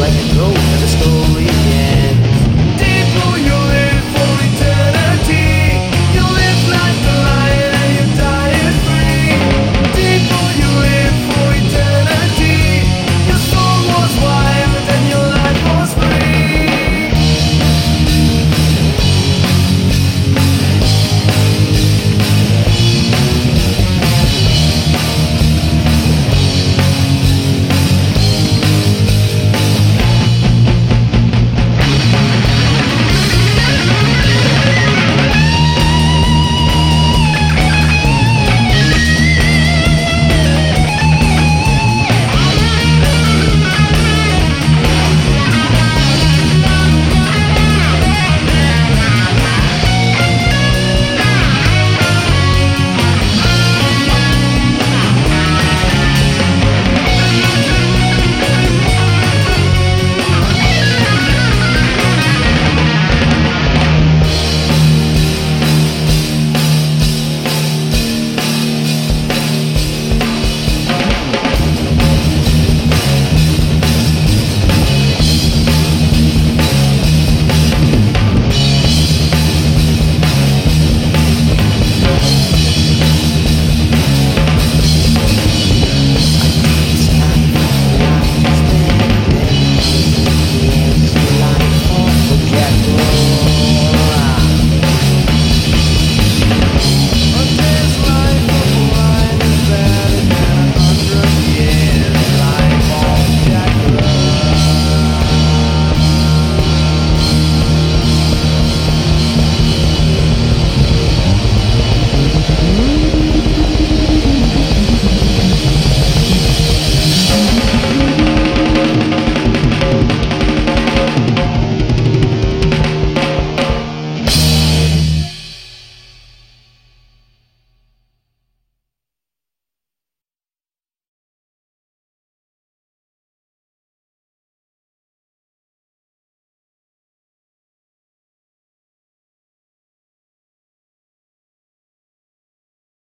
سو میں